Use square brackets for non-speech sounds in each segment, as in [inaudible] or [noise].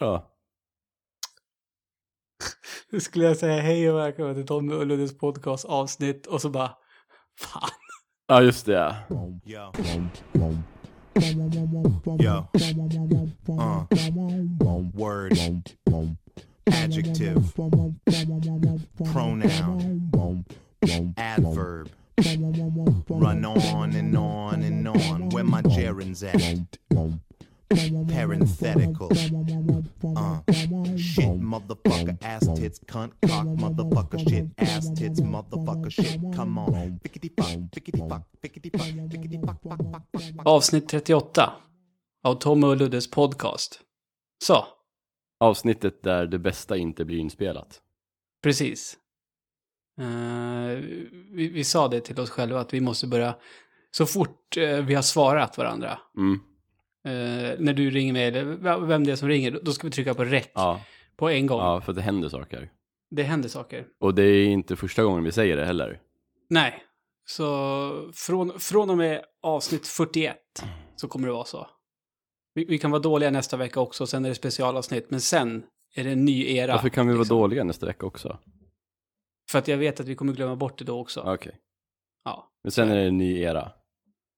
Ja. [laughs] Nu skulle jag säga hej och välkommen till Tommy och Luddes podcast avsnitt och så bara, fan. Ja, just det. ja. Yo. Yo. Uh. Word. Adjective. Pronoun. Adverb. Run on and on and on. Where my gerunds at? Parenthetical. Uh. Shit, motherfucker, ass tits, cunt, cock, motherfucker, shit, ass tits, motherfucker, shit. Come on. Fickety fuck, fickety fuck, fickety fuck, fickety fuck, fuck, fuck, fuck, fuck. Avsnitt 38 av Tommy och Luddes podcast. Så, Avsnittet där det bästa inte blir inspelat. precis. Eh, vi, vi sa det till oss själva att vi måste börja, så fort eh, vi har svarat varandra, Mm. Eh, när du ringer mig, eller vem det är som ringer, då ska vi trycka på räck Ja. på en gång. ja, för det händer saker. Det händer saker. Och det är inte första gången vi säger det heller. Nej, så från, från och med avsnitt 41 så kommer det vara så. Vi, vi kan vara dåliga nästa vecka också, sen är det specialavsnitt, men sen är det en ny era. Varför kan vi vara liksom. dåliga nästa vecka också? För att jag vet att vi kommer glömma bort det då också. Okej. Ja, Men sen är det en ny era.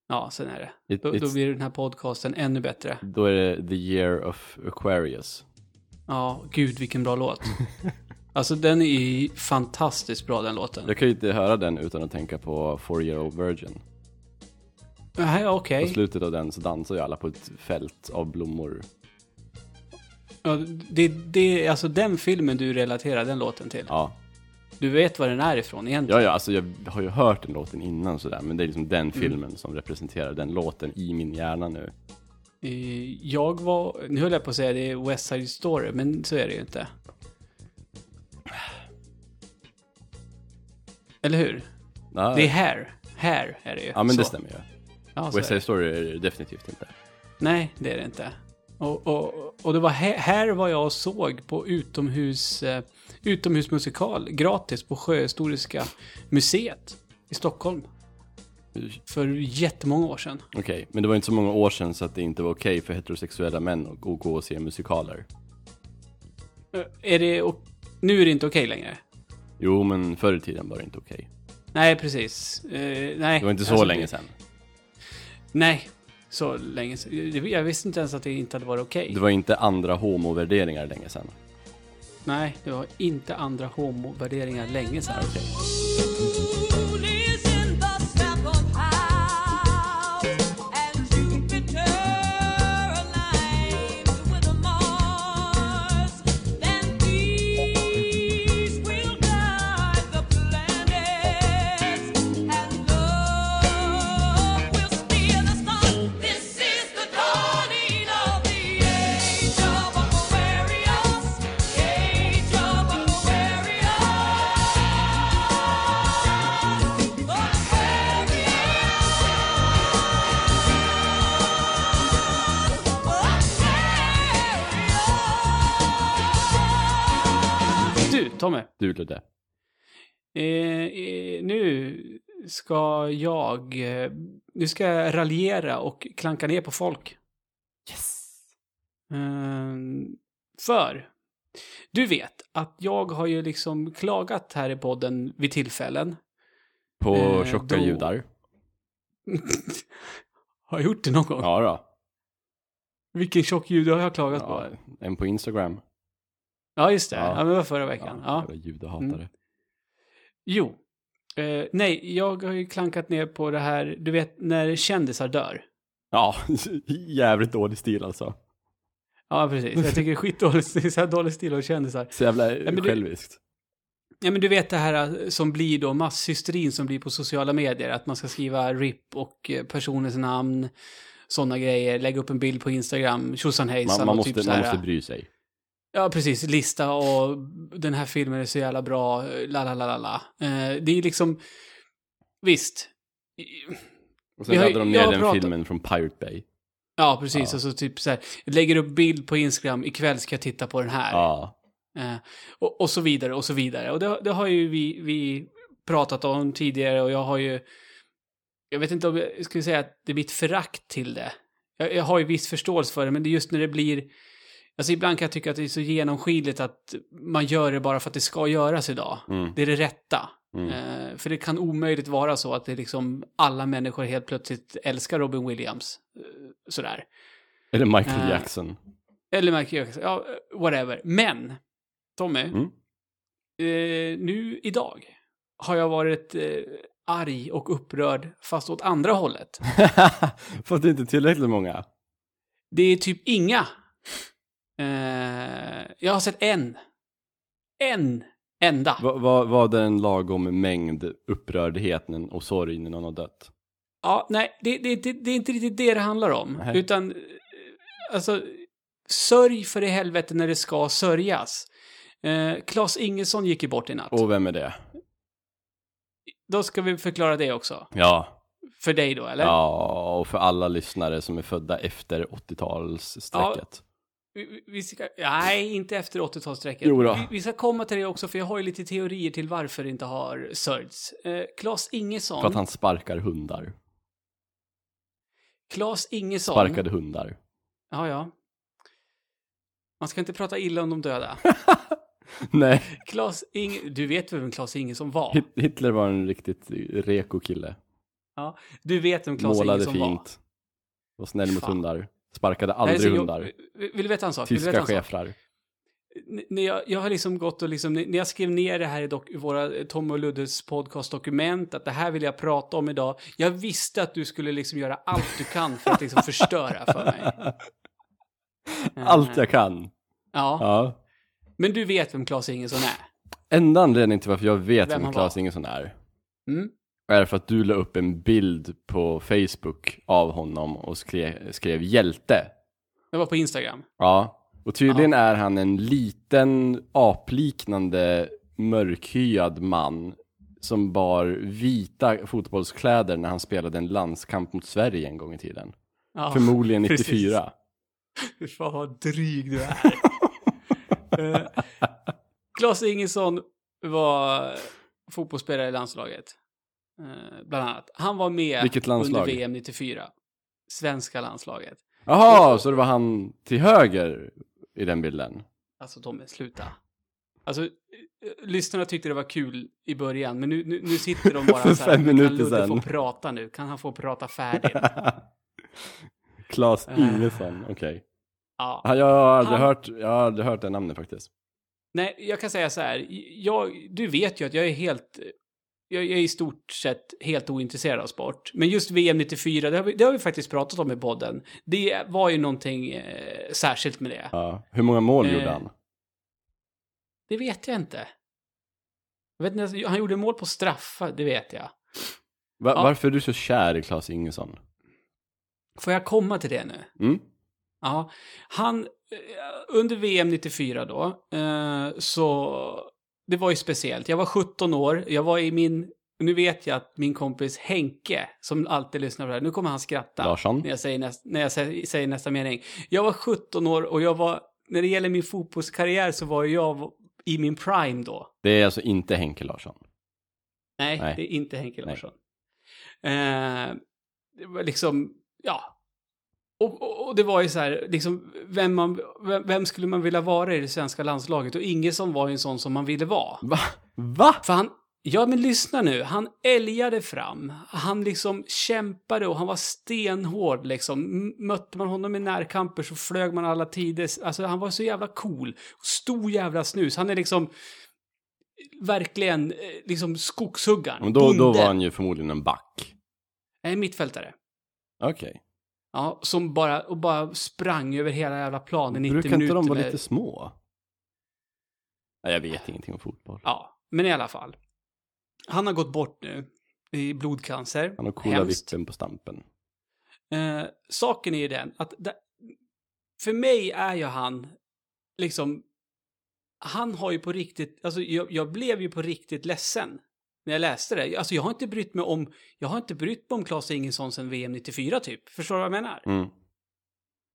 Ja sen är det. It, Då, då blir den här podcasten ännu bättre. Då är det the year of Aquarius. Ja, gud vilken bra låt. [laughs] Alltså den är ju fantastiskt bra den låten. Jag kan ju inte höra den utan att tänka på Four Year Old Virgin. Nej, okej. På slutet av den så dansar ju alla på ett fält av blommor. Ja, det är alltså den filmen du relaterar den låten till. Ja. Du vet var den är ifrån egentligen. Ja, ja, alltså jag har ju hört den låten innan sådär, men det är liksom den filmen som representerar den låten i min hjärna nu. Eh, Jag var, nu höll jag på att säga det är West Side Story, men så är det ju inte. Eller hur? Ja, Det är Hair. Hair är det ju. ja men det Så. stämmer ju. Ja, West det. Side Story är det definitivt inte. Nej, det är det inte. Och, och, och det var här, här var jag och såg på utomhus, eh, utomhusmusikal gratis på Sjöhistoriska museet i Stockholm. För jättemånga år sedan. Okej, men det var inte så många år sedan så att det inte var okej för heterosexuella män att gå och se musikaler. Eh, Är det, nu är det inte okej längre. Jo, men förr i tiden var det inte okej. Nej, precis. Eh, nej, Det var inte så alltså, länge sedan. Nej, så länge sedan. Jag visste inte ens att det inte hade varit okej. Det var inte andra homovärderingar länge sedan. Nej, det var inte andra homovärderingar länge sedan. Okay. Tommy. Du Ludde. Eh, eh, nu ska jag... Eh, nu ska jag raljera och klanka ner på folk. Yes! Eh, för, du vet att jag har ju liksom klagat här i podden vid tillfällen. På Eh, tjocka då- judar. [laughs] har jag gjort det någon gång? Ja då. Vilken tjock ljud har jag klagat Ja, på? en på Instagram. Ja, just det. Ja. Ja, men det var förra veckan. Ja. Jävla judehatare. Mm. Jo. Eh, nej, jag har ju klankat ner på det här, du vet, när kändisar dör. Ja, [laughs] jävligt dålig stil alltså. Ja, precis. Jag tycker det är skitdåligt. Det är så här dålig stil av kändisar. Så jävla det- själviskt. Ja, men du vet det här eh, som blir då masshysterin som blir på sociala medier. Att man ska skriva RIP och eh, personens namn, sådana grejer. Lägga upp en bild på Instagram, tjosan hejsan Man, man, måste, typ man måste bry sig. Ja, precis. Lista och den här filmen är så jävla bra, la la la la la. Eh, det är liksom, visst. Och sen laddar de ner den pratat- filmen från Pirate Bay. Ja, precis. Ja. Och så typ så här, lägger upp bild på Instagram, ikväll ska jag titta på den här. Ja. Eh, och, och så vidare och så vidare. Och det, det har ju vi, vi pratat om tidigare och jag har ju... Jag vet inte om jag skulle säga att det är mitt förakt till det. Jag, jag har ju viss förståelse för det, men det är just när det blir Alltså ibland kan jag tycka att det är så genomskinligt att man gör det bara för att det ska göras idag. Mm. Det är det rätta. Mm. Eh, för det kan omöjligt vara så att det liksom alla människor helt plötsligt älskar Robin Williams. Eh, sådär. Eller Michael Eh. Jackson. Eller Michael Jackson, ja, whatever. Men, Tommy, Mm. eh, nu idag har jag varit eh, arg och upprörd fast åt andra hållet. [laughs] För att det inte är tillräckligt många. Det är typ inga. Eh, jag har sett en. En enda. Va- va- Var det en lagom mängd upprördhet och sorg när någon har dött? Ja, nej, det, det, det, det är inte riktigt det det handlar om. Nej. Utan, eh, alltså, sörj för i helvete när det ska sörjas. Eh, Klas Ingesson gick ju bort i natt. Och vem är det? Då ska vi förklara det också. Ja. För dig då, eller? Ja, och för alla lyssnare som är födda efter 80-talsstrecket. Vi, vi- vi ska, nej, inte efter 80-talsstrecket. Jo då. Vi, vi ska komma till det också, för jag har ju lite teorier till varför det inte har sörjts. Eh, Klas Ingesson. För att han sparkar hundar. Klas Ingesson. Sparkade hundar. Ja, ja. Man ska inte prata illa om de döda. [laughs] Nej, Klas Inge... Du vet vem Klas Ingesson var? Hit- Hitler var en riktigt reko kille. Du vet vem Klas Målade Ingesson var? fint. Var snäll mot Fan. hundar. Sparkade Nej, aldrig jag- hundar. Vill du veta en sak? Vill du veta Tyska sak? schäfrar. N- När jag, jag har liksom gått och liksom, när jag skrev ner det här i dok, våra eh, Tom och Luddes podcastdokument, att det här vill jag prata om idag. Jag visste att du skulle liksom göra allt du kan för att liksom förstöra för mig. [laughs] Allt jag kan. Ja, Ja. men du vet vem Klas Ingesson är? Enda anledningen till varför jag vet Vem vem Claes. Ingesson är, Mm? Är för att du la upp en bild på Facebook av honom och skrev, skrev hjälte. Jag var på Instagram. Ja, och tydligen är han en liten apliknande mörkhyad man som bar vita fotbollskläder när han spelade en landskamp mot Sverige en gång i tiden. Ja, Förmodligen precis. 94. Fy fan vad dryg du är. [laughs] Eh, Klas Ingesson var fotbollsspelare i landslaget. Eh, bland annat. Han var med Vilket landslag? under VM 94. Svenska landslaget. Jaha, så det var han till höger i den bilden? Alltså Tommy, sluta. Alltså, eh, lyssnarna tyckte det var kul i början, men nu, nu, nu sitter de [laughs] bara För så här, fem "Men minuter kan Ludde sedan." få prata nu? Kan han få prata färdigt? [laughs] Eh. Ingesson, okej. Ja. Ja, Jag har aldrig Han- hört, jag har aldrig hört det namnet faktiskt. Nej, jag kan säga så här. Jag, du vet ju att jag är helt... Jag, är i stort sett helt ointresserad av sport. Men just VM 94, det har vi, det har vi faktiskt pratat om i podden. Det var ju någonting eh, särskilt med det. Ja. Hur många mål Eh. gjorde han? Det vet jag inte. Jag vet inte, han gjorde mål på straffar, det vet jag. Va, ja. Varför är du så kär i Claes Ingesson? Får jag komma till det nu? Mm? Ja, han, eh, under VM 94 då, eh, så det var ju speciellt. Jag var 17 år, jag var i min, nu vet jag att min kompis Henke, som alltid lyssnar på det här, nu kommer han skratta. Larsson? När jag, säger näst, när jag säger, säger nästa mening. Jag var 17 år och jag var, när det gäller min fotbollskarriär så var jag i min prime då. Det är alltså inte Henke Larsson. Nej, Nej. det är inte Henke. Larsson. Eh, det var liksom, ja. Och, och, och det var ju så här, liksom, vem, man, vem, vem skulle man vilja vara i det svenska landslaget? Och Ingesson var ju en sån som man ville vara. Va? Va? För han, ja men lyssna nu, han älgade fram. Han liksom kämpade och han var stenhård liksom. Mötte man honom i närkamper så flög man alla tider. Alltså han var så jävla cool. Stor jävla snus. Han är liksom verkligen eh, liksom skogshuggaren. Men då, då var han ju förmodligen en back. Nej, mittfältare. Okej. Ja, som bara, och bara sprang över hela jävla planen i 90 Brukar minuter. inte de vara med- lite små? Nej, jag vet ingenting om fotboll. Ja, men i alla fall. Han har gått bort nu i blodcancer. Han har coola vippen på stampen. Eh, saken är ju den att det, för mig är ju han liksom, han har ju på riktigt, alltså jag, jag blev ju på riktigt ledsen när jag läste det. Alltså jag har inte brytt mig om, jag har inte brytt mig om Claes Ingesson sen VM 94 typ. Förstår du vad jag menar? Mm.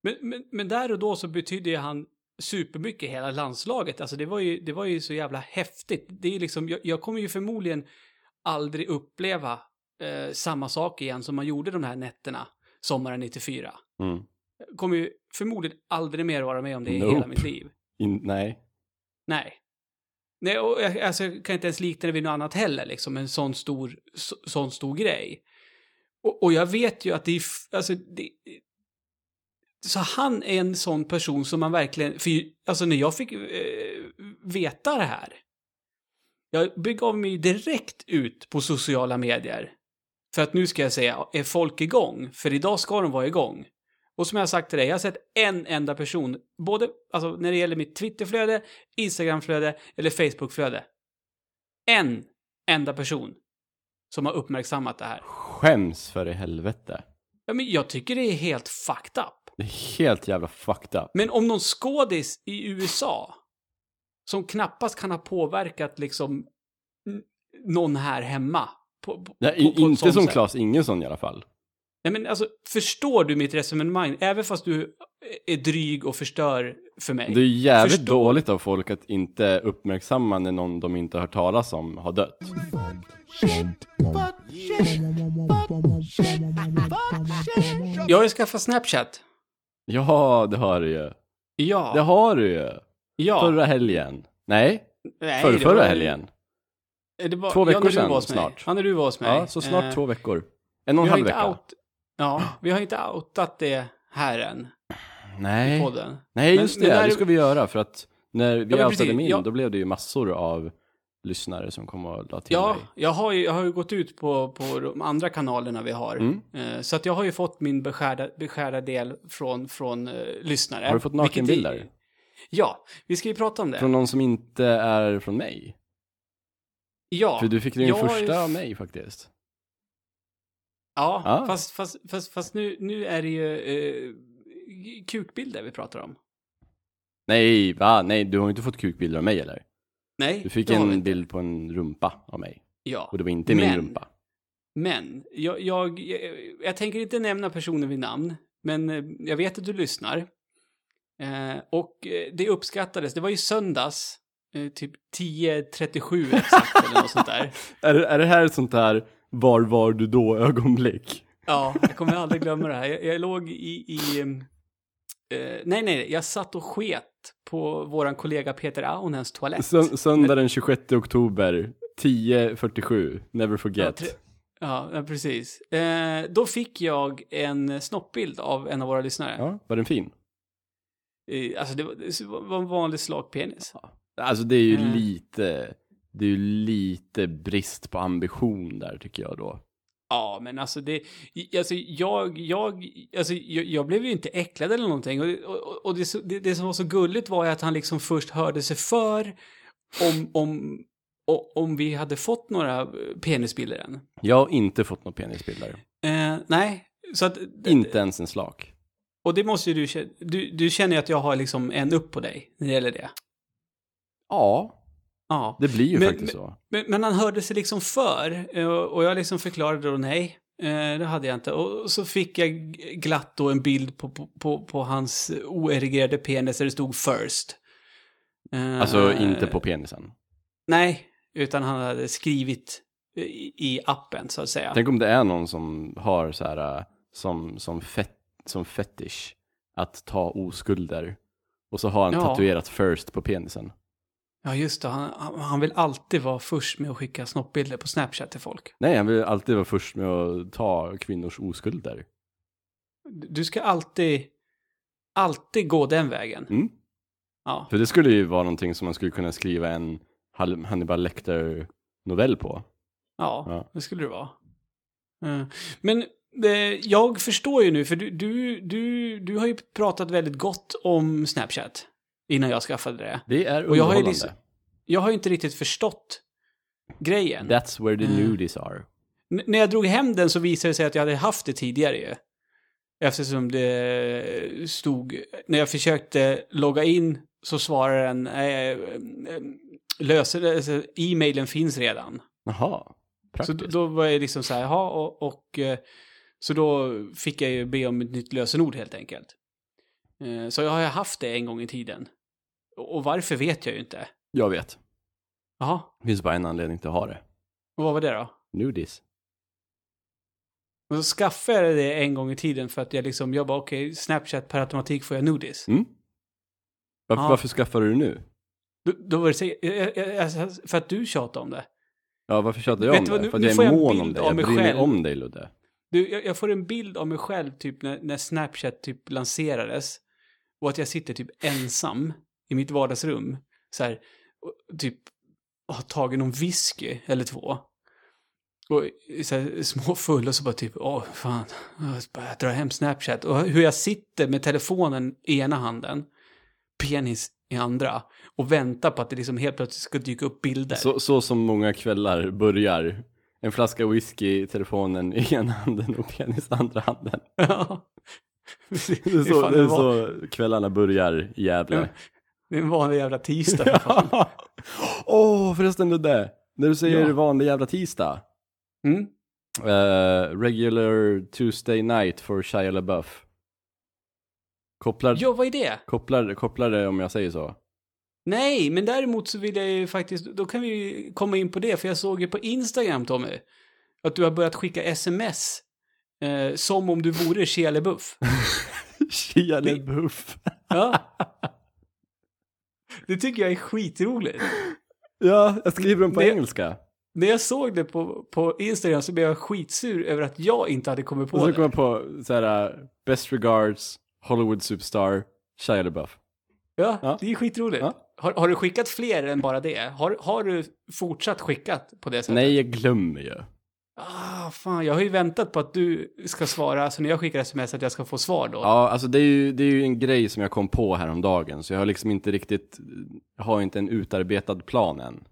Men, men, men där och då så betydde ju han supermycket hela landslaget. Alltså det var ju, det var ju så jävla häftigt. Det är liksom, jag, jag kommer ju förmodligen aldrig uppleva eh, samma sak igen som man gjorde de här nätterna sommaren 94. Mm. Jag kommer ju förmodligen aldrig mer vara med om det i Nope. hela mitt liv. In, nej. Nej. Nej, och jag, alltså, jag kan inte ens likna det vid något annat heller, liksom. En sån stor, så, sån stor grej. Och, och jag vet ju att det är, alltså, det, så han är en sån person som man verkligen, för alltså när jag fick eh, veta det här, jag begav mig direkt ut på sociala medier. För att nu ska jag säga, är folk igång? För idag ska de vara igång. Och som jag har sagt till dig, jag har sett en enda person, både alltså, när det gäller mitt Twitterflöde, Instagramflöde eller Facebookflöde. En enda person som har uppmärksammat det här. Skäms för i helvete. Ja, men jag tycker det är helt fucked up. Det är helt jävla fucked up. Men om någon skådis i USA som knappast kan ha påverkat liksom någon här hemma. På, på, Nej, på, inte som. Claes Ingesson i alla fall. Nej, men alltså, förstår du mitt resonemang? Även fast du är dryg och förstör för mig. Det är jävligt Förstår- dåligt av folk att inte uppmärksamma när någon de inte har hört talas om har dött. Jag har ju skaffat Snapchat. Ja, det har du ju. Ja. Det har du ju. ja. Förra helgen. Nej, Nej, förra, förra var- helgen. var, Två veckor ja, sedan snart. Ja, när du var hos mig. Ja, så snart Eh, två veckor. En och en halv vecka. Out, ja, vi har inte outat det här än, i Nej, podden. nej Men- just det. där- Det ska vi göra för att när vi Ja, outade min, Ja. då blev det ju massor av lyssnare som kom och la till Ja, mig. jag har, ju, jag har ju gått ut på, på de andra kanalerna vi har. Mm. Eh, Så att jag har ju fått min beskärda, beskärda del från, från eh, lyssnare. Har du fått Vilket nakenbilder? vi- Ja, vi ska ju prata om det. Från någon som inte är från mig. ja, För du fick din första av mig faktiskt. Ja, Ja. fast, fast, fast, fast nu, nu är det ju eh, kukbilder vi pratar om. Nej, va? Nej, du har inte fått kukbilder av mig eller? Nej, Du fick en bild på en rumpa av mig. Ja, Och det var inte min Men- rumpa. men jag, jag, jag, jag tänker inte nämna personen vid namn, men eh, jag vet att du lyssnar. Eh, och eh, det uppskattades, det var ju söndags, eh, typ 10.37 exakt eller något sånt där. [laughs] Är, är det här ett sånt där var var du då ögonblick? Ja, jag kommer aldrig glömma det här. Jag, jag låg i... i em, eh, nej, nej, jag satt och sket på våran kollega Peter Aunens toalett. Sö- söndag den 26 oktober, 10.47, never forget. Ja, ja, precis. Eh, då fick jag en snoppbild av en av våra lyssnare. Ja, var den fin? Eh, alltså, det var, det var en vanlig slak penis. Alltså det är ju Mm. lite, det är ju lite brist på ambition där tycker jag då. Ja, men alltså det... Alltså jag, jag, alltså jag, jag blev ju inte äcklad eller någonting. Och, och, och det, det, det som var så gulligt var ju att han liksom först hörde sig för om, om, om vi hade fått några eh, penisbilder än. Jag har inte fått några penisbilder. Eh, nej, så att... Inte ens en slak. Och det måste ju du. Du, du känner ju att jag har liksom en upp på dig när det gäller det. Ja, Ja. det blir ju Men- faktiskt så. Men, men han hörde sig liksom för eh, och jag liksom förklarade då nej, eh, det hade jag inte. Och så fick jag glatt då en bild på, på, på, på hans oerigerade penis där det stod first. Eh, Alltså inte på penisen. Nej, utan han hade skrivit i, i appen så att säga. Tänk om det är någon som har så här, som, som, fet, som fetish, att ta oskulder. Och så har han Ja. tatuerat first på penisen. Ja, just det. Han, han- vill alltid vara först med att skicka snoppbilder på Snapchat till folk. Nej, han vill alltid vara först med att ta kvinnors oskulder. Du ska alltid, alltid gå den vägen. Mm. Ja. För det skulle ju vara någonting som man skulle kunna skriva en Hannibal Lecter-novell på. Ja, Ja. det skulle det vara. Eh, Men eh, jag förstår ju nu, för du, du, du, du har ju pratat väldigt gott om Snapchat innan jag skaffade det. Det är Och jag har ju underhållande. liksom- Jag har ju inte riktigt förstått grejen. That's where the Mm. nudies are. N- när jag drog hem den så visade det sig att jag hade haft det tidigare ju. Eftersom det stod, när jag försökte logga in så svarade den, eh, eh, löser, alltså, e-mailen finns redan. Jaha, Så praktiskt. då, då var jag liksom så här, jaha, och, och eh, så då fick jag ju be om ett nytt lösenord helt enkelt. Eh, Så jag har ju haft det en gång i tiden. Och varför vet jag ju inte. Jag vet. Jaha, Det finns bara en anledning till att ha det. och vad var det då? Nudies. Och så skaffade jag det en gång i tiden för att jag liksom, jag bara okej, Snapchat per automatik får jag nudis. Mm. Varför, Ja. varför skaffar du det nu? Då, då var det så, jag, jag, jag, för att du tjatade om det. Ja, varför tjatar jag Vet om du vad, det? nu- För att jag är mån om dig. Jag bryr mig om dig, Ludde. Du, jag, jag får en bild av mig själv typ när, när Snapchat typ lanserades. Och att jag sitter typ ensam i mitt vardagsrum. Så här, typ har tagit någon whisky eller två. Och så här, [laughs] småfull och så bara typ, åh fan, jag ska bara dra hem Snapchat. Och hur jag sitter med telefonen i ena handen, penis i andra. Och väntar på att det liksom helt plötsligt ska dyka upp bilder. Så, så som många kvällar börjar. En flaska whisky, telefonen i [laughs] ena handen och penis i andra handen. [laughs] Ja. Det är så, det är så kvällarna börjar i Gävle. Ja, Det är en vanlig jävla tisdag. [laughs] Åh, förresten Ludde. När du säger Ja. vanlig jävla tisdag. Mm. Eh, regular Tuesday night for Shia LaBeouf. Kopplar, Ja, vad är det? kopplar, kopplar det om jag säger så? Nej, men däremot så vill jag ju faktiskt, då kan vi komma in på det, för jag såg ju på Instagram, Tommy, att du har börjat skicka sms eh, som om du vore Shia LaBeouf. [laughs] Shia LaBeouf. Ja. [laughs] Det tycker jag är skitroligt. Ja, jag skriver dem på Det- engelska. När jag såg det på, på Instagram så blev jag skitsur över att jag inte hade kommit Och på så kom det. jag på så här, uh, best regards, Hollywood superstar, Shia LaBeouf. Ja, Ja. det är skitroligt. Ja. Har, har du skickat fler än bara det? Har, har du fortsatt skickat på det sättet? Nej, jag glömmer ju. Ah, fan, jag har ju väntat på att du ska svara, så när jag skickar sms att jag ska få svar då. Ja, alltså det är, ju, det är ju en grej som jag kom på häromdagen, så jag har liksom inte riktigt, har inte en utarbetad plan än.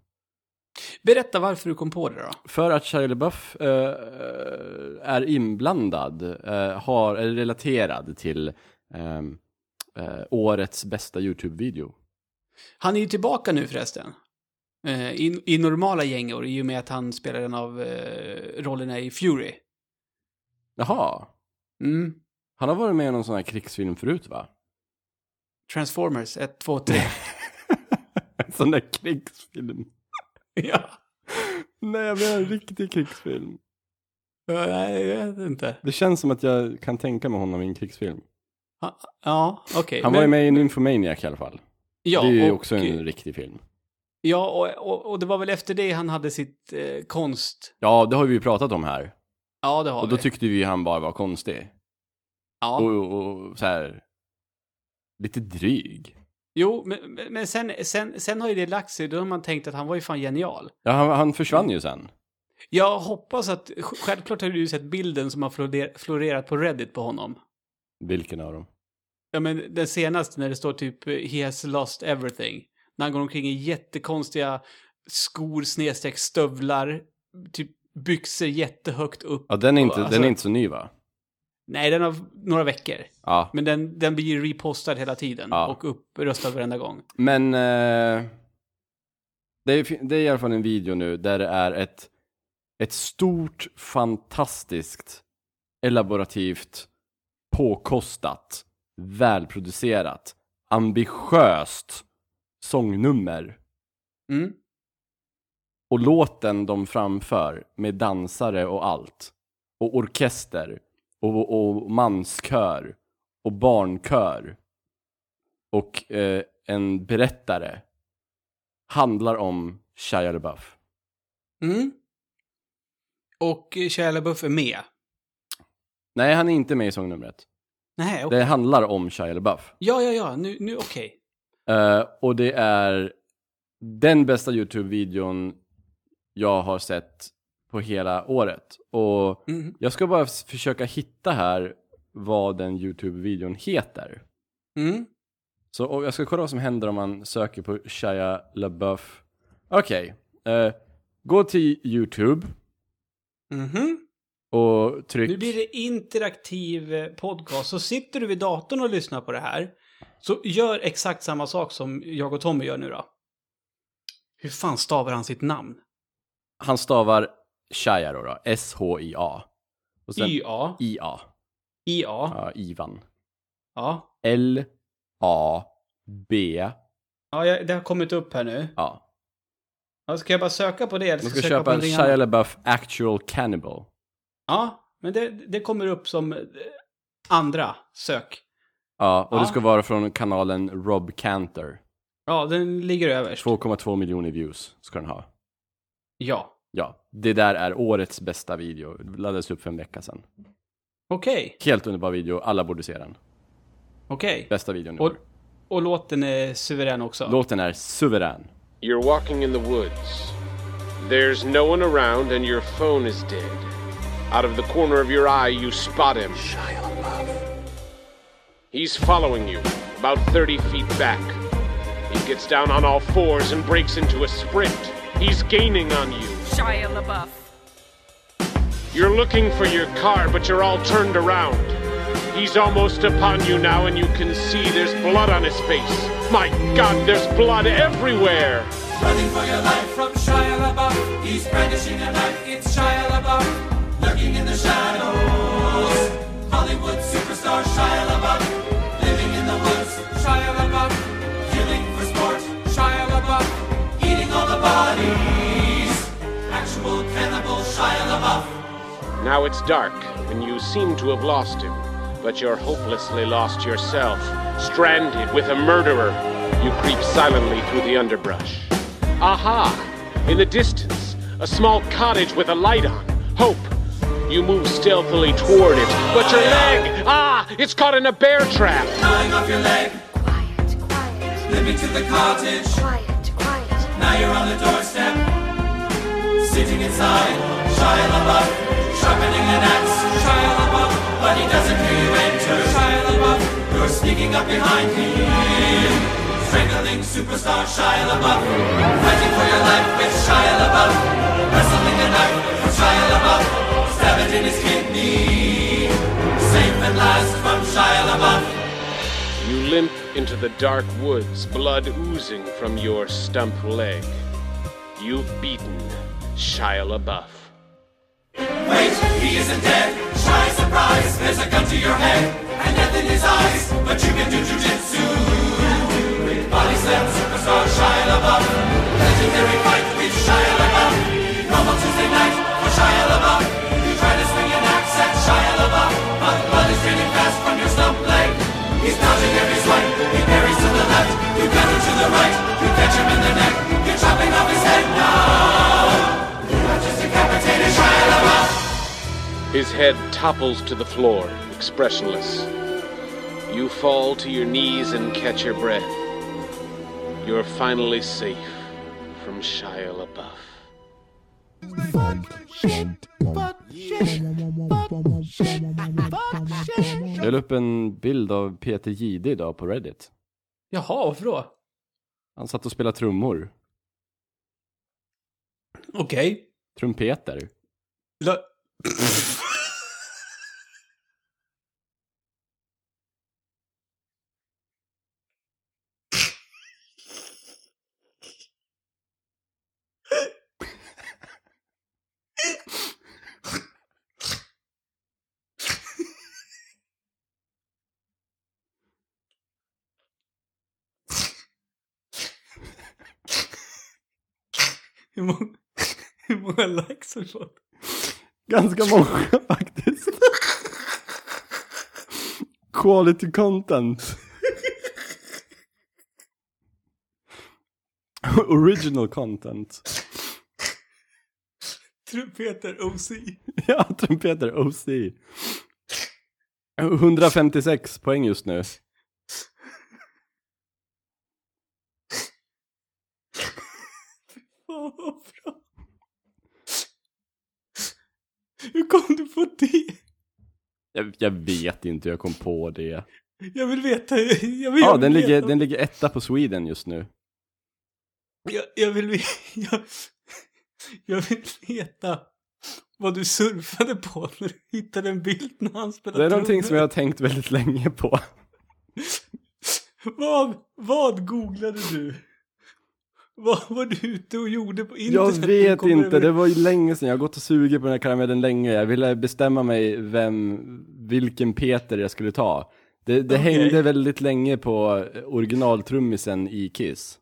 Berätta varför du kom på det då. För att Shia LaBeouf eh, är inblandad, eh, har, är relaterad till ehm, eh, årets bästa YouTube-video. Han är ju tillbaka nu förresten. Eh, i, I normala gängor, i och med att han spelar en av eh, rollerna i Fury. Jaha, Mm. han har varit med i någon sån här krigsfilm förut va? Transformers 1, 2, 3. En sån där krigsfilm. [laughs] ja. Nej, jag menar en riktig krigsfilm. Ja, Nej, jag vet inte. Det känns som att jag kan tänka mig honom i en krigsfilm. Ha- Ja, okej. Han var ju med i Nymphomaniac i alla fall. Ja, det är ju och, också en riktig film. Ja, och, och, och det var väl efter det han hade sitt eh, konst... Ja, det har vi ju pratat om här. Ja, det har Och då vi. tyckte vi han bara var konstig. ja. Och, och, så här, lite dryg. Jo, men, men- sen, sen, sen har ju det lagt sig. Då har man tänkt att han var ju fan genial. Ja, han, han försvann ju sen. Jag hoppas att... Självklart har du sett bilden som har florer- florerat på Reddit på honom. Vilken av dem? Ja, men den senaste när det står typ He has lost everything. När han går omkring i jättekonstiga skor, snedstreck stövlar, typ byxor jättehögt upp. Ja, den är inte, Alltså- den är inte så ny va? Nej, den har några veckor. Ja. Men den, den blir repostad hela tiden Ja. och uppröstad varenda gång. Men eh, det, är, det är i alla fall en video nu där det är ett, ett stort, fantastiskt, elaborativt, påkostat, välproducerat, ambitiöst sångnummer. Mm. Och låten de framför med dansare och allt. Och orkester. Och, och manskör. Och barnkör. Och eh, en berättare. Handlar om Shia LaBeouf. Mm. Och Shia LaBeouf är med. Nej, han är inte med i sångnumret. Nej, okej. Det handlar om Shia LaBeouf. Ja, ja, ja, nu, nu okej. Eh, och det är den bästa YouTube-videon jag har sett på hela året. Och Mm. jag ska bara försöka hitta här vad den YouTube-videon heter. Mm. Så och jag ska kolla vad som händer om man söker på Shia LaBeouf. Okej, eh, gå till YouTube Mhm. och tryck. Nu blir det interaktiv eh, podcast. Så sitter du vid datorn och lyssnar på det här, så gör exakt samma sak som jag och Tommy gör nu då. Hur fan stavar han sitt namn? Han stavar Shia då, då S-H-I-A. Och sen Y-A. I-A. I-A. Ja, Ivan. Ja. L-A-B. Ja, jag- det har kommit upp här nu. Ja. Ja, ska jag bara söka på det? Eller Man ska ska söka på köpa någonting Shia? LaBeouf Actual Cannibal. Ja, Men det, det kommer upp som andra sök. Ja, och Ja. det ska vara från kanalen Rob Cantor. Ja, den ligger överst. 2,2 miljoner views ska den ha. Ja. Ja, det där är årets bästa video. Det laddades upp för en vecka sedan. Okej, Helt underbar video, alla borde se den. okej. Bästa videon i Och, år. och låten är suverän också. Låten är suverän. You're walking in the woods. There's no one around, and your phone is dead. Out of the corner of your eye, you spot him. He's following you, about 30 feet back. He gets down on all fours and breaks into a sprint. He's gaining on you. Shia LaBeouf. You're looking for your car, but you're all turned around. He's almost upon you now, and you can see there's blood on his face. My God, there's blood everywhere! Running for your life from Shia LaBeouf. He's brandishing a knife. It's Shia LaBeouf. Lurking in the shadows. Hollywood superstar Shia LaBeouf. Bodies. Actual cannibal Shia LaBeouf. Now it's dark, and you seem to have lost him, but you're hopelessly lost yourself. Stranded with a murderer, you creep silently through the underbrush. Aha! In the distance, a small cottage with a light on. Hope! You move stealthily toward it, but your leg! Ah! It's caught in a bear trap! Gnawing off your leg. Quiet, quiet, Limping to the cottage. quiet, quiet. Now you're on the doorstep, sitting inside. Shia LaBeouf, sharpening an axe. Shia LaBeouf, but he doesn't hear you enter. Shia LaBeouf, you're sneaking up behind him, strangling superstar Shia LaBeouf, fighting for your life with Shia LaBeouf, into the dark woods, blood oozing from your stump leg. You've beaten Shia LaBeouf. Wait, he isn't dead. Shy surprise, there's a gun to your head and death in his eyes. But you can do jujitsu. Body slam superstar Shia LaBeouf. Legendary fight with Shia LaBeouf. Normal Tuesday night for Shia LaBeouf. You try to swing an axe at Shia LaBeouf, but blood is draining fast from your stump leg. He's dodging every swipe. Left. You counter to the right. You catch him in the neck. You're chopping off his head now. You have just decapitated Shia LaBeouf. His head topples to the floor, expressionless. You fall to your knees and catch your breath. You're finally safe from Shia LaBeouf. Jag la upp en bild av Peter Gide idag på Reddit. Jaha, varför då? Han satt och spelade trummor. Okej. Trumpeter. La- Hur många, du fått? Ganska många [laughs] faktiskt. Quality content. [laughs] Original content. Trumpeter OC. [laughs] Ja, trumpeter OC. 156 poäng just nu. Fan vad bra. Hur kom du på det? Jag, jag vet inte jag kom på det. Jag vill veta. Jag vill, jag Ja, vill den ligger, veta. den ligger etta på Sweden just nu. Jag, jag vill veta. Jag, jag vill veta vad du surfade på när du hittade en bild när han spelade Det är någonting som jag har tänkt väldigt länge på. [laughs] Vad, vad googlade du? Vad var du ute och gjorde på internet? Jag vet inte, över- det var ju länge sedan. Jag har gått och sugit på den här karamellen länge. Jag ville bestämma mig vem, vilken Peter jag skulle ta. Det, det Okej. hängde väldigt länge på originaltrummisen i Kiss.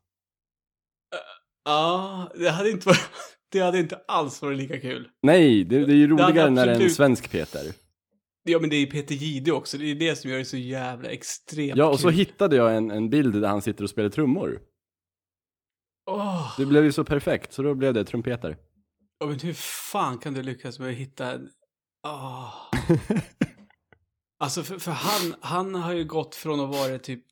Ja, det hade inte varit, [laughs] Det hade inte alls varit lika kul. Nej, det, det är ju roligare när det är en svensk Peter. Ja, men det är ju Peter Jihde också. Det är det som gör det så jävla extremt Ja, och så kul. hittade jag en, en bild där han sitter och spelar trummor. Åh, Det blev ju så perfekt, så då blev det trumpeter. ja, men hur fan kan du lyckas med att hitta en... Åh. [laughs] Alltså, för, för han, han har ju gått från att vara typ...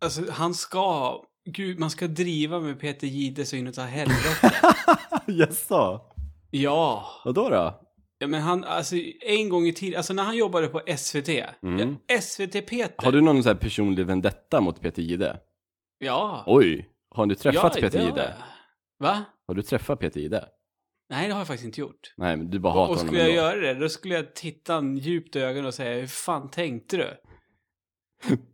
Alltså, han ska... Gud, man ska driva med Peter Jihde så inåt helvete. [laughs] Jaså? ja. Vadå då? Ja, men han, alltså en gång i tiden, alltså när han jobbade på SVT. Mm. Ja, SVT-Peter. Har du någon sån här personlig vendetta mot Peter Jihde? Ja. Oj, har du träffat ja, Peter Jihde? jag. Va? Har du träffat Peter Jihde? Nej, det har jag faktiskt inte gjort. Nej, men du bara Och, hatar och honom skulle jag ändå. göra det, då skulle jag titta han djupt i ögonen och säga, hur fan tänkte du? [laughs]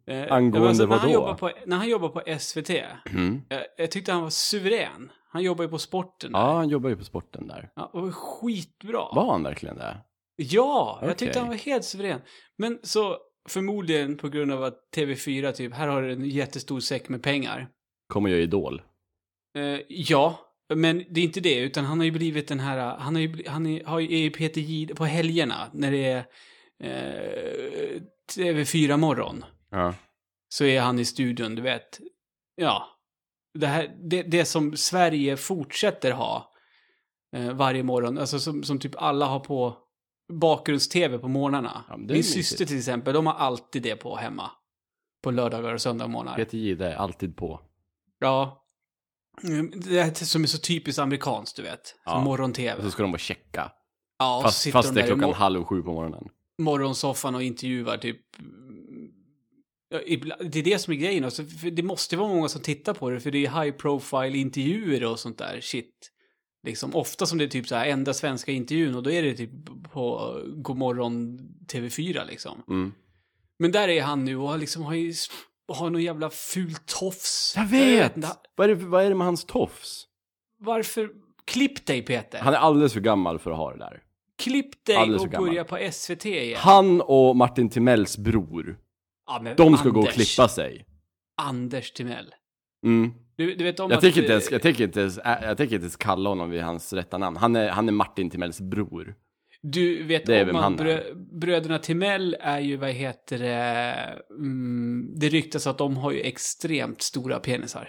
Eh, Angående vadå? jobbar på, När han jobbar på SVT, Mm. eh, jag tyckte han var suverän. Han jobbar ju på sporten. där. Ja, han jobbar ju på sporten där. Ja, och var skitbra. Var han verkligen det? Ja, jag Okej. tyckte han var helt suverän. Men så, förmodligen på grund av att TV4 typ, här har du en jättestor säck med pengar. Kommer jag Idol? Eh, ja, men det är inte det, utan han har ju blivit den här, han har ju, han är, har ju, är Peter Jihde på helgerna, när det är eh, TV4 morgon, Ja. så är han i studion, du vet. Ja, det, här, det, det som Sverige fortsätter ha eh, varje morgon, alltså som, som typ alla har på bakgrunds-tv på morgnarna. Ja, Min mysigt. syster till exempel, de har alltid det på hemma. På lördagar och söndagsmorgnar. Peter Jihde är alltid på. Ja. Mm, Det som är så typiskt amerikanskt, du vet. Ja. morgon-tv. Och så ska de bara checka. Ja, Fast, fast de det är klockan halv sju på morgonen. morgonsoffan och intervjuar typ... Det är det som är grejen. Alltså, det måste vara många som tittar på det, för det är high profile intervjuer och sånt där shit. Liksom, ofta som det är typ så här enda svenska intervjun och då är det typ på Godmorgon TV4 liksom. Mm. Men där är han nu och liksom har, ju, har någon jävla ful tofs. Jag vet! inte. Vad är, det, vad är det med hans tofs? Varför? Klipp dig Peter! Han är alldeles för gammal för att ha det där. Klipp dig Alldeles och börja på SVT igen. Han och Martin Timells bror, Ja, men de ska gå och Anders. klippa sig. Anders Timell. Mm. Du, du vet om Jag att... tänker, inte ens, jag, tänker inte ens, äh, jag tänker inte ens kalla honom vid hans rätta namn. Han är, han är Martin Timells bror. Du vet Det om brö, bröderna Timell är ju, vad heter det, mm, det ryktas att de har ju extremt stora penisar.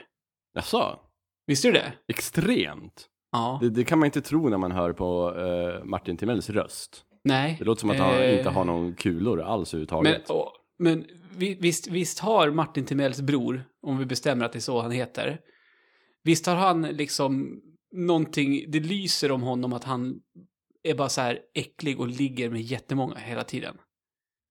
Jaså? Visste du det? Extremt? Ja. Det, det kan man inte tro när man hör på eh, Martin Timells röst. Nej. Det låter som att han Eh, inte har någon kulor alls Men, överhuvudtaget. och, men vi- visst, visst har Martin Timells bror, om vi bestämmer att det är så han heter, visst har han liksom någonting, det lyser om honom att han är bara så här äcklig och ligger med jättemånga hela tiden.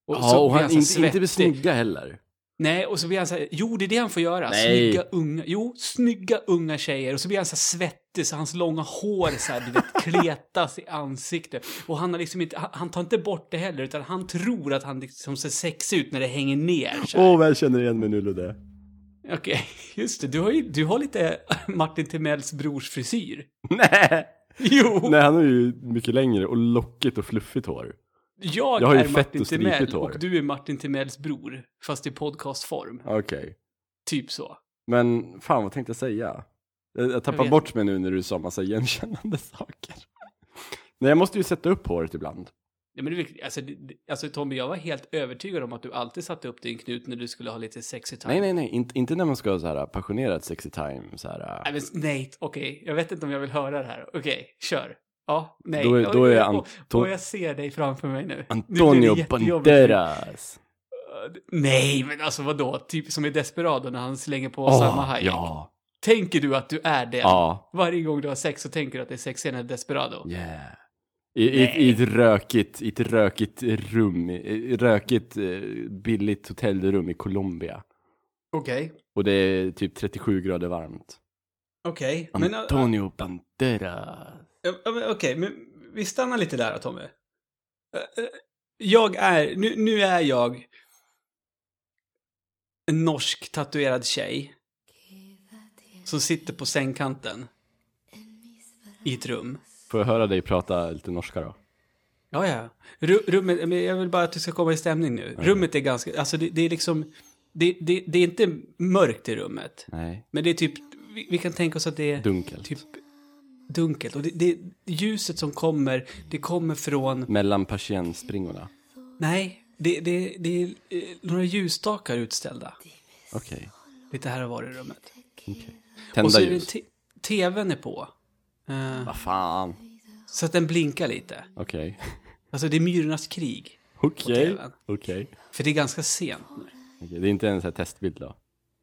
Och ja, och blir han här inte, inte svettig. snygga heller. Nej, och så blir han så här, jo det är det han får göra. Nej. Snygga unga, jo, snygga unga tjejer. Och så blir han så här svettig så hans långa hår så här, du vet, [laughs] kletas i ansiktet. Och han har liksom inte, han, han tar inte bort det heller, utan han tror att han liksom ser sexig ut när det hänger ner. Åh, vad jag känner igen mig nu Ludde. Okej, [laughs] just det. Du har ju, du har lite [laughs] Martin Timells brors frisyr. Nej! Jo! Nej, han har ju mycket längre och lockigt och fluffigt hår. Jag, Jag är Martin och Timell hår. och du är Martin Timells bror. Fast i podcastform. Okej. Typ så. Men fan, vad tänkte jag säga? Jag, jag tappar vet. bort mig nu när du sa massa igenkännande [laughs] saker. Nej, jag måste ju sätta upp håret ibland. Ja, men det, alltså, det, alltså Tommy, jag var helt övertygad om att du alltid satte upp din knut när du skulle ha lite sexy time. Nej, nej, nej. Inte, inte när man ska ha så här passionerat sexy time. Så här, Nej, men, nej okej. Jag vet inte om jag vill höra det här. Okej, kör. Ja, nej. Då är- då är jag, Anton- och, och jag ser dig framför mig nu. Nu Antonio jättejobbigt. Banderas. Nej, men alltså vadå? Typ som i Desperado när han slänger på Åh, samma hajk. ja. Tänker du att du är det? Ja. Varje gång du har sex så tänker du att det är sexigare än Desperado? Yeah. I, i, I ett rökigt, i ett rökigt rum, i rökigt eh, billigt hotellrum i Colombia. Okej. Och det är typ 37 grader varmt. Okej. Men, äh, Antonio Banderas. Ja, ja, men Okej, men vi stannar lite där då, Tommy. Eh, eh, Jag är, nu, nu är jag en norsk tatuerad tjej som sitter på sängkanten i ett rum. Får jag höra dig prata lite norska då? Ja, ja. Ru- Rummet, men jag vill bara att du ska komma i stämning nu. Rummet är ganska, alltså det, det är liksom, det, det, det är inte mörkt i rummet. Nej. Men det är typ, vi, vi kan tänka oss att det är Dunkelt. typ, dunkelt. Och det, ljuset som kommer, det kommer från... Mellan patientspringorna. Nej, det, det, det är eh, några ljusstakar utställda. Okej. Lite här och var i rummet. och Tända så är det ljus. tvn är på. Eh, Vad fan. så att den blinkar lite. Okej. Alltså det är Myrornas krig. Okej. TVn. Okej. För det är ganska sent nu. Okej, Det är inte en sån här testbild då?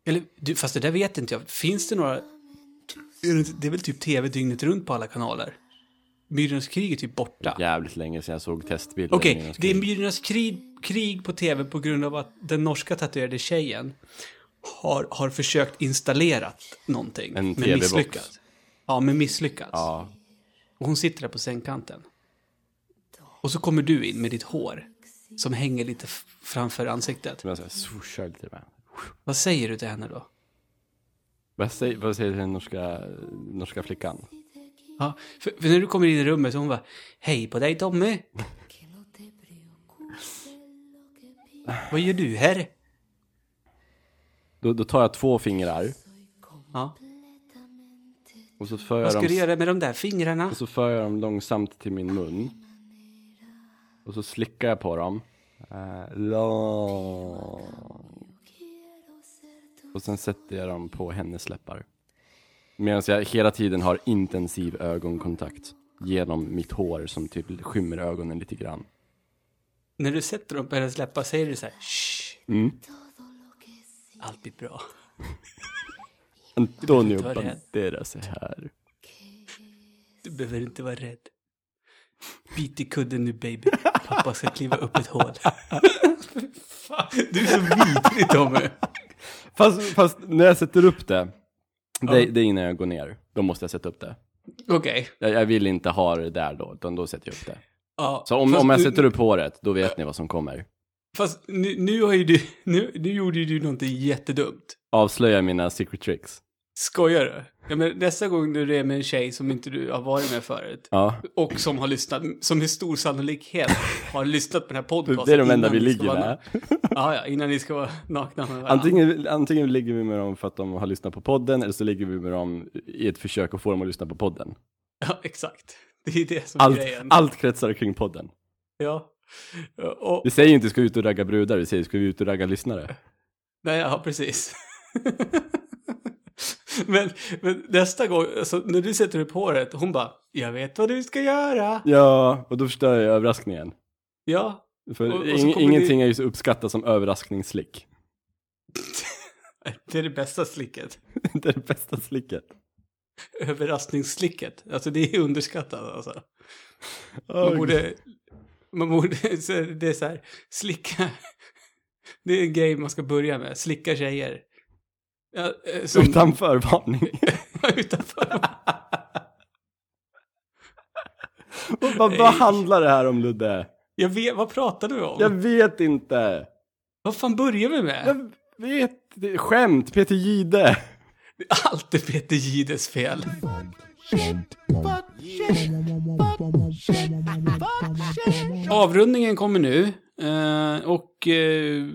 Eller, du, fast det där vet inte jag. Finns det några... är det är väl typ tv dygnet runt på alla kanaler? Myrornas krig är typ borta. Jävligt länge sedan jag såg testbilder. Okej, med det är. Myrornas krig, krig på tv på grund av att den norska tatuerade tjejen har, har försökt installera någonting. En men TV-box. misslyckats. Ja, men misslyckats. Ja. Och hon sitter där på sängkanten. Och så kommer du in med ditt hår som hänger lite framför ansiktet. Som jag swooshar lite med. Vad säger du till henne då? Vad säger, vad säger den norska, norska flickan? Ja, för, för när du kommer in i rummet så hon bara Hej på dig Tommy! Vad gör du här? Då, då tar jag två fingrar Ja, och så för vad ska dem, du göra med de där fingrarna? och så för jag dem långsamt till min mun. Och så slickar jag på dem. Eh, lång. Och sen sätter jag dem på hennes läppar. Medan jag hela tiden har intensiv ögonkontakt. Genom mitt hår som typ skymmer ögonen lite grann. När du sätter dem på hennes läppar säger du så här Shh, Mm. allt blir bra. [laughs] Antonio. Banderas är här. Du behöver inte vara rädd. Bit i kudden nu baby. Pappa ska kliva upp ett hål. Du är så vidrig Tommy. Fast, fast när jag sätter upp det, det, det är innan jag går ner. Då måste jag sätta upp det. Okej. Jag, jag vill inte ha det där då, utan då sätter jag upp det. Ja, Så om, om jag nu- sätter upp håret, då vet ni vad som kommer. Fast nu, nu har ju du, nu, nu gjorde ju du någonting jättedumt. Avslöja mina secret tricks. Skojar du? Ja, men nästa gång du är med en tjej som inte du har varit med förut Ja, och som har lyssnat, som med stor sannolikhet har lyssnat på den här podcasten. det är de enda vi ligger vara med. Ja, ja, innan ni ska vara nakna med varandra. Antingen, antingen ligger vi med dem för att de har lyssnat på podden, eller så ligger vi med dem i ett försök att få dem att lyssna på podden. Ja, exakt. Det är det som är Allt, grejen. allt kretsar kring podden. Ja. Och, Vi säger inte ska ut och ragga brudar, vi säger ska vi ut och ragga lyssnare. nej, ja, precis. [laughs] men, men nästa gång, alltså, när du sätter upp håret, hon bara, jag vet vad du ska göra. Ja, och då förstör jag överraskningen. Ja. För Och- och ing- ingenting det- är ju så uppskattat som överraskningsslick. [laughs] Det är det bästa slicket. [laughs] det är det bästa slicket. Överraskningsslicket. Alltså det är underskattat alltså. Man Oj. borde, man borde, [laughs] så det är så här, slicka. [laughs] Det är en grej man ska börja med, slicka tjejer. Ja, eh, som, Utan förvarning. [laughs] utanför. Och vad, vad handlar det här om Ludde? Jag vet, vad pratar du om? Jag vet inte. Vad fan börjar vi med? Jag vet, det är skämt, Peter Gide. Allt är Peter Gides fel. Avrundningen kommer nu. eh, Och eh,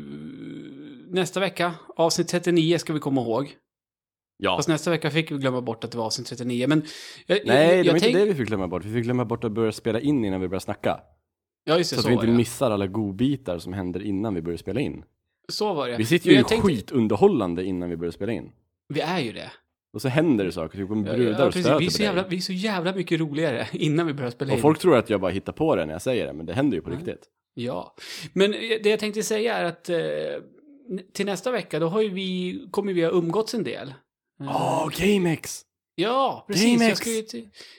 nästa vecka, avsnitt 39 ska vi komma ihåg. Ja. Fast nästa vecka fick vi glömma bort att det var avsnitt 39. Men jag, Nej, jag, det var inte det vi fick glömma bort. Vi fick glömma bort att börja spela in innan vi börjar snacka. Ja, just det. Så, Så, att vi inte det. missar alla godbitar som händer innan vi börjar spela in. så var det. Vi sitter ju Jag tänkte- skitunderhållande innan vi börjar spela in. Vi är ju det. Och så händer det saker, typ om Ja, brudar ja, stöter vi, är på så jävla, vi är så jävla mycket roligare [laughs] innan vi börjar spela in. Och folk tror att jag bara hittar på det när jag säger det, men det händer ju på riktigt. Ja, men eh, det jag tänkte säga är att eh, till nästa vecka då har ju vi, kommer vi ha umgåtts en del. Åh, GameX! Ja, precis. GameX! Ska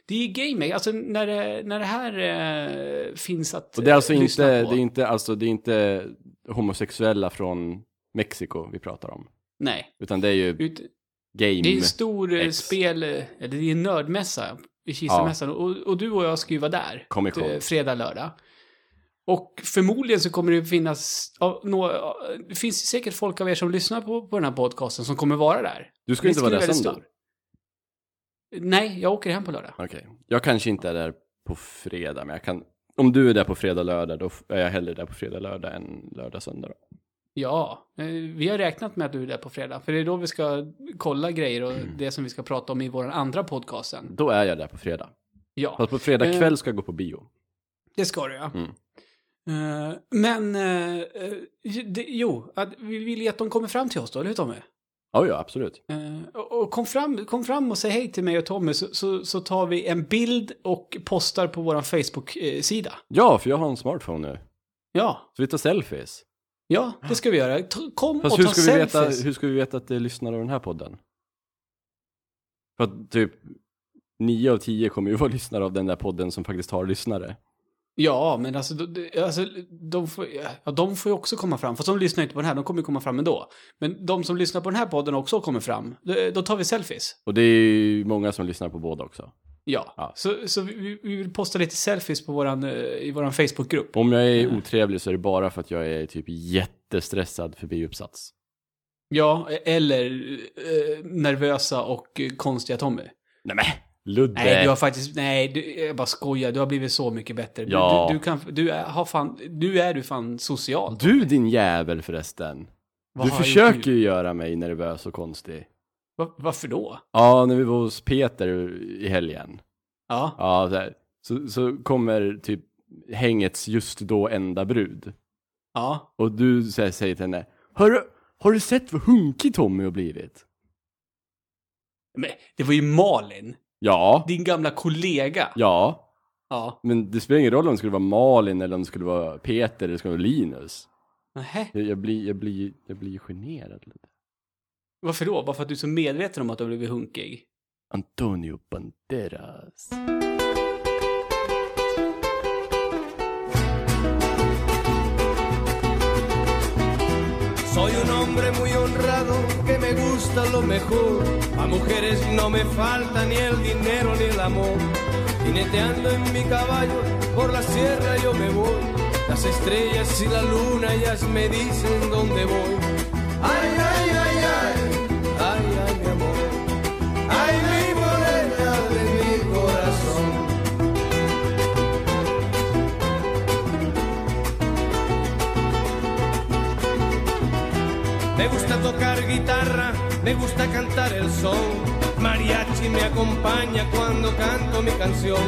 det är GameX, alltså när det, när det här eh, finns att Och det är alltså eh, inte, lyssna det på. är inte, alltså det är inte homosexuella från Mexiko vi pratar om. Nej. Utan det är ju Ut, game. det är en stor eh, X. spel, eh, eller det är en nördmässa i Kistamässan. Och, och du och jag ska ju vara där. Comic Con. eh, Fredag, lördag. Och förmodligen så kommer det finnas, ja, nå, ja, det finns säkert folk av er som lyssnar på, på den här podcasten som kommer vara där. Du ska inte vara där söndag? Nej, jag åker hem på lördag. Okej. Jag kanske inte är där på fredag, men jag kan... Om du är där på fredag, lördag, då är jag hellre där på fredag, lördag än lördag, söndag då. Ja, eh, vi har räknat med att du är där på fredag. För det är då vi ska kolla grejer och Mm. det som vi ska prata om i vår andra podcast sen. Då är jag där på fredag. Ja, Fast på fredag Eh. kväll ska jag gå på bio. det ska du ja. Mm. Eh, men, eh, eh, det, jo, vi vill ju att de kommer fram till oss då, eller hur Tommy? Ja, ja, absolut. Eh, och och kom, fram, kom fram och säg hej till mig och Tommy så, så, så tar vi en bild och postar på vår Facebook-sida. Ja, för jag har en smartphone nu. Ja, Så vi tar selfies. Ja, det ska vi göra. Ta- Kom Fast och hur ta ska, vi veta, selfies. hur ska vi veta att det är lyssnare av den här podden? För att typ 9 av 10 kommer ju vara lyssnare av den där podden som faktiskt har lyssnare. Ja, men alltså, de, alltså de, får, ja, de får ju också komma fram. Fast de lyssnar inte på den här, de kommer ju komma fram ändå. Men de som lyssnar på den här podden också kommer fram. Då tar vi selfies. Och det är ju många som lyssnar på båda också. Ja, Ja. så, så vi, vi vill posta lite selfies på våran, eh, i våran Facebookgrupp. Om jag är otrevlig så är det bara för att jag är typ jättestressad för biuppsats. Ja, eller eh, nervösa och eh, konstiga Tommy. Nej men, Ludde! Nej, du har faktiskt, nej, du, jag bara skojar. Du har blivit så mycket bättre. Du, Ja. du, du, kan, du är, har fan, du är du fan social. Du din jävel förresten. Vad du försöker ju göra mig nervös och konstig. Va, varför då? Ja, när vi var hos Peter i helgen. Ja, Ja, så, här, så, så kommer typ hängets just då enda brud. ja. Och du så här, säger till henne, har du, har du sett vad hunkig Tommy har blivit? Men det var ju Malin, Ja, din gamla kollega. ja. Ja. Men det spelar ingen roll om det skulle vara Malin eller om det skulle vara Peter eller det skulle vara Linus. Nähä. Jag, jag blir, jag blir, jag blir generad lite. Varför då? Bara för att du är så medveten om att du har blivit hunkig? Antonio Banderas. Soy un hombre muy honrado que me gusta lo mejor. A mujeres no me falta ni el dinero ni el amor. Jineteando en mi caballo por la sierra yo me voy. Las estrellas y la luna ellas me dicen dónde voy. Ay, ay, me gusta cantar el son. Mariachi me acompaña cuando canto mi canción.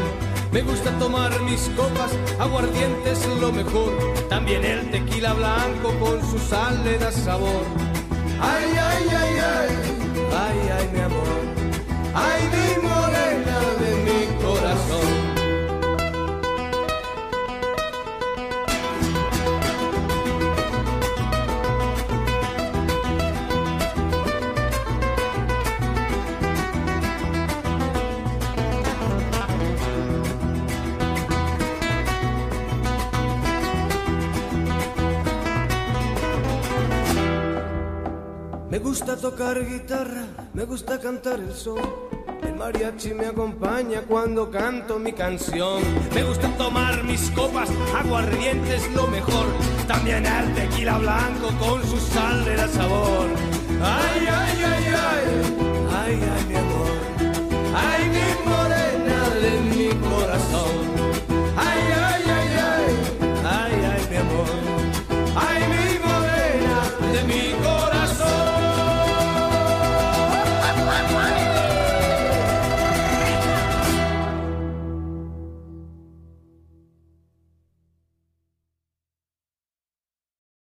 Me gusta tomar mis copas, aguardiente es lo mejor. También el tequila blanco con su sal le da sabor. Tocar guitarra, me gusta cantar el son. El mariachi me acompaña cuando canto mi canción. Me gusta tomar mis copas, aguardiente es lo mejor. También el tequila blanco con su sal le da sabor. Ay, ay, ay, ay, ay, ay, mi amor. Ay, mi morena de mi.